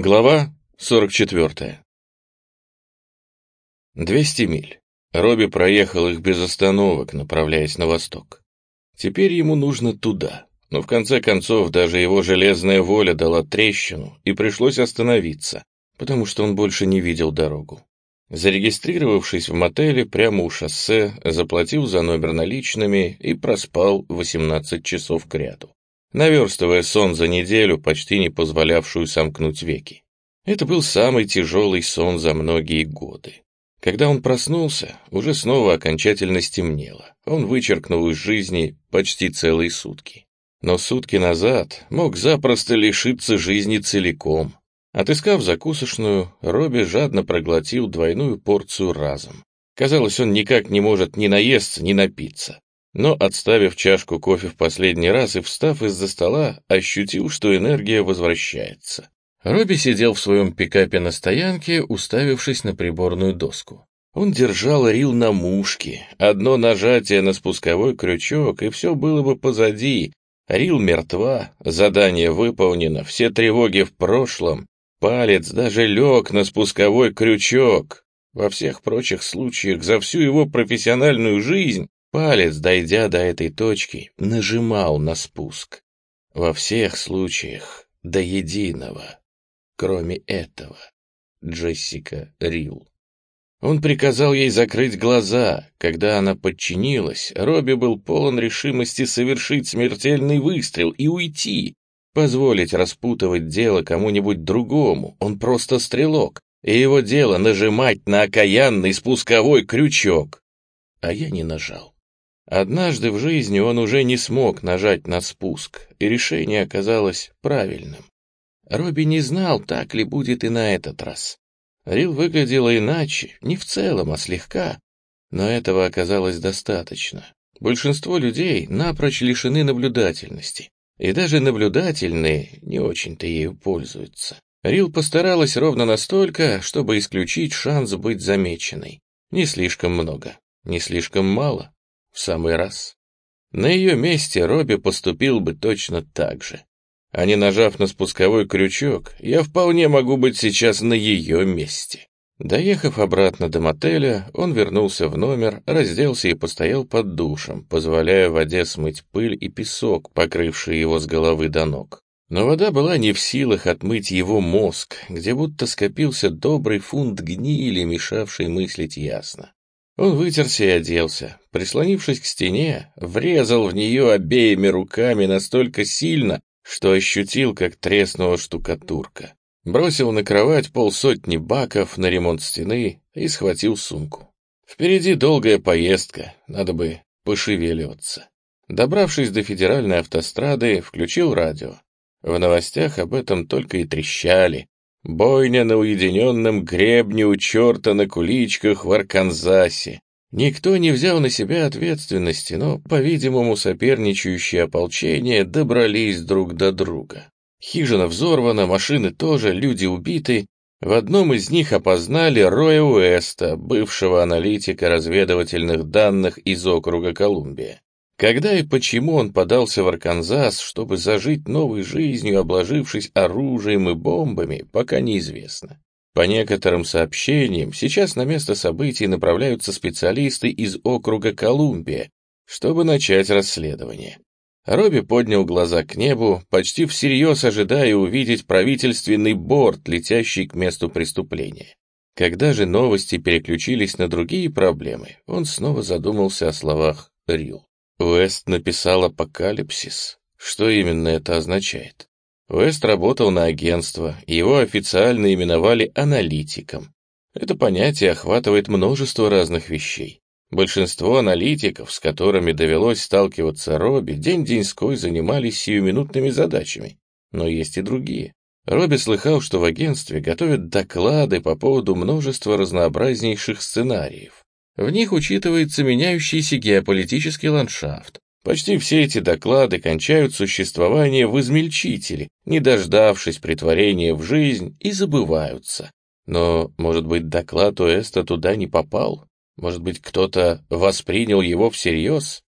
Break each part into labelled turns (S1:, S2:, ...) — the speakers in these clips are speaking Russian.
S1: Глава 44. 200 миль. Робби проехал их без остановок, направляясь на восток. Теперь ему нужно туда, но в конце концов даже его железная воля дала трещину, и пришлось остановиться, потому что он больше не видел дорогу. Зарегистрировавшись в мотеле прямо у шоссе, заплатил за номер наличными и проспал 18 часов к ряду наверстывая сон за неделю, почти не позволявшую сомкнуть веки. Это был самый тяжелый сон за многие годы. Когда он проснулся, уже снова окончательно стемнело. Он вычеркнул из жизни почти целые сутки. Но сутки назад мог запросто лишиться жизни целиком. Отыскав закусочную, Робби жадно проглотил двойную порцию разом. Казалось, он никак не может ни наесться, ни напиться но, отставив чашку кофе в последний раз и встав из-за стола, ощутил, что энергия возвращается. Робби сидел в своем пикапе на стоянке, уставившись на приборную доску. Он держал рил на мушке, одно нажатие на спусковой крючок, и все было бы позади. Рил мертва, задание выполнено, все тревоги в прошлом, палец даже лег на спусковой крючок. Во всех прочих случаях за всю его профессиональную жизнь Палец, дойдя до этой точки, нажимал на спуск. Во всех случаях до единого, кроме этого. Джессика Рил. Он приказал ей закрыть глаза. Когда она подчинилась, Робби был полон решимости совершить смертельный выстрел и уйти, позволить распутывать дело кому-нибудь другому. Он просто стрелок, и его дело нажимать на окаянный спусковой крючок. А я не нажал. Однажды в жизни он уже не смог нажать на спуск, и решение оказалось правильным. Робби не знал, так ли будет и на этот раз. Рил выглядела иначе, не в целом, а слегка, но этого оказалось достаточно. Большинство людей напрочь лишены наблюдательности, и даже наблюдательные не очень-то ею пользуются. Рил постаралась ровно настолько, чтобы исключить шанс быть замеченной. Не слишком много, не слишком мало, самый раз. На ее месте Робби поступил бы точно так же. А не нажав на спусковой крючок, я вполне могу быть сейчас на ее месте. Доехав обратно до мотеля, он вернулся в номер, разделся и постоял под душем, позволяя воде смыть пыль и песок, покрывший его с головы до ног. Но вода была не в силах отмыть его мозг, где будто скопился добрый фунт гнили, мешавший мыслить ясно. Он вытерся и оделся. Прислонившись к стене, врезал в нее обеими руками настолько сильно, что ощутил, как треснула штукатурка. Бросил на кровать полсотни баков на ремонт стены и схватил сумку. Впереди долгая поездка, надо бы пошевеливаться. Добравшись до федеральной автострады, включил радио. В новостях об этом только и трещали, Бойня на уединенном гребне у черта на куличках в Арканзасе. Никто не взял на себя ответственности, но, по-видимому, соперничающие ополчения добрались друг до друга. Хижина взорвана, машины тоже, люди убиты. В одном из них опознали Роя Уэста, бывшего аналитика разведывательных данных из округа Колумбия. Когда и почему он подался в Арканзас, чтобы зажить новой жизнью, обложившись оружием и бомбами, пока неизвестно. По некоторым сообщениям, сейчас на место событий направляются специалисты из округа Колумбия, чтобы начать расследование. Робби поднял глаза к небу, почти всерьез ожидая увидеть правительственный борт, летящий к месту преступления. Когда же новости переключились на другие проблемы, он снова задумался о словах Рил. Уэст написал «Апокалипсис». Что именно это означает? Уэст работал на агентство, его официально именовали аналитиком. Это понятие охватывает множество разных вещей. Большинство аналитиков, с которыми довелось сталкиваться Робби, день-деньской занимались сиюминутными задачами. Но есть и другие. Робби слыхал, что в агентстве готовят доклады по поводу множества разнообразнейших сценариев. В них учитывается меняющийся геополитический ландшафт. Почти все эти доклады кончают существование в измельчителе, не дождавшись притворения в жизнь, и забываются. Но, может быть, доклад Уэста туда не попал? Может быть, кто-то воспринял его всерьез?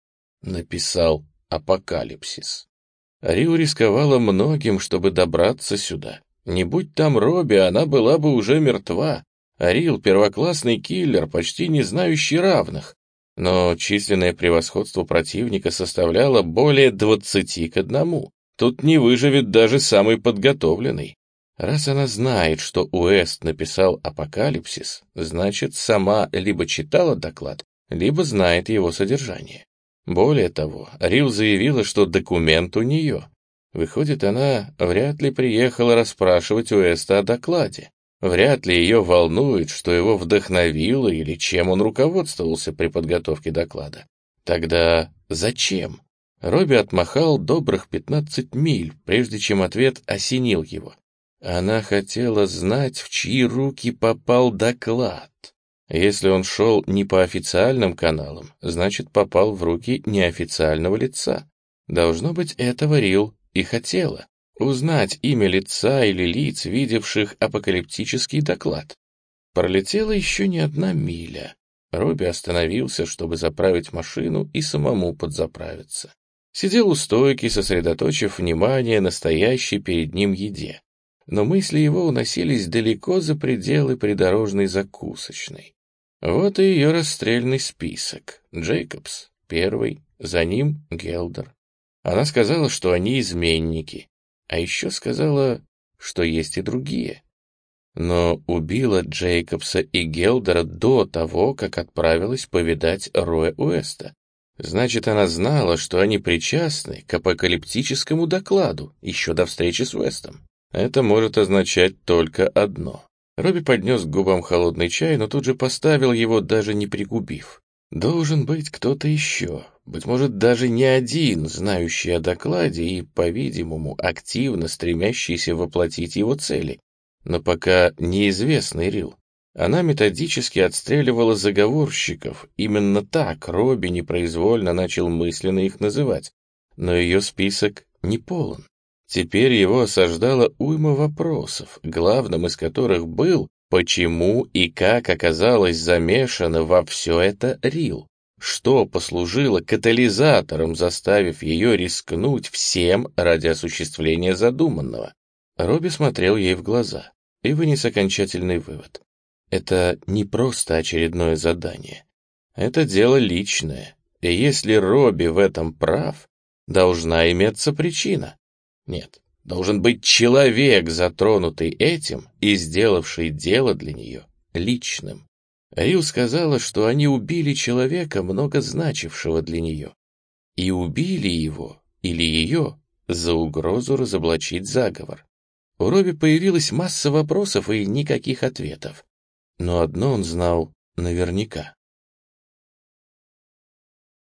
S1: Написал «Апокалипсис». Рио рисковала многим, чтобы добраться сюда. Не будь там Робби, она была бы уже мертва. Арил — первоклассный киллер, почти не знающий равных. Но численное превосходство противника составляло более двадцати к одному. Тут не выживет даже самый подготовленный. Раз она знает, что Уэст написал «Апокалипсис», значит, сама либо читала доклад, либо знает его содержание. Более того, Рил заявила, что документ у нее. Выходит, она вряд ли приехала расспрашивать Уэста о докладе. Вряд ли ее волнует, что его вдохновило или чем он руководствовался при подготовке доклада. Тогда зачем? Робби отмахал добрых 15 миль, прежде чем ответ осенил его. Она хотела знать, в чьи руки попал доклад. Если он шел не по официальным каналам, значит, попал в руки неофициального лица. Должно быть, этого Рил и хотела. Узнать имя лица или лиц, видевших апокалиптический доклад. Пролетела еще не одна миля. Робби остановился, чтобы заправить машину и самому подзаправиться. Сидел у стойки, сосредоточив внимание на стоящей перед ним еде но мысли его уносились далеко за пределы придорожной закусочной. Вот и ее расстрельный список. Джейкобс — первый, за ним Гелдер. Она сказала, что они изменники, а еще сказала, что есть и другие. Но убила Джейкобса и Гелдера до того, как отправилась повидать Роя Уэста. Значит, она знала, что они причастны к апокалиптическому докладу еще до встречи с Уэстом. Это может означать только одно. Робби поднес к губам холодный чай, но тут же поставил его, даже не пригубив. Должен быть кто-то еще, быть может, даже не один, знающий о докладе и, по-видимому, активно стремящийся воплотить его цели. Но пока неизвестный Рил. Она методически отстреливала заговорщиков. Именно так Робби непроизвольно начал мысленно их называть. Но ее список не полон. Теперь его осаждала уйма вопросов, главным из которых был, почему и как оказалось замешано во все это Рил. Что послужило катализатором, заставив ее рискнуть всем ради осуществления задуманного? Робби смотрел ей в глаза и вынес окончательный вывод. Это не просто очередное задание. Это дело личное, и если Робби в этом прав, должна иметься причина. Нет, должен быть человек, затронутый этим и сделавший дело для нее личным. Рил сказала, что они убили человека, много значившего для нее. И убили его, или ее, за угрозу разоблачить заговор. У Робби появилась масса вопросов и никаких ответов. Но одно он знал наверняка.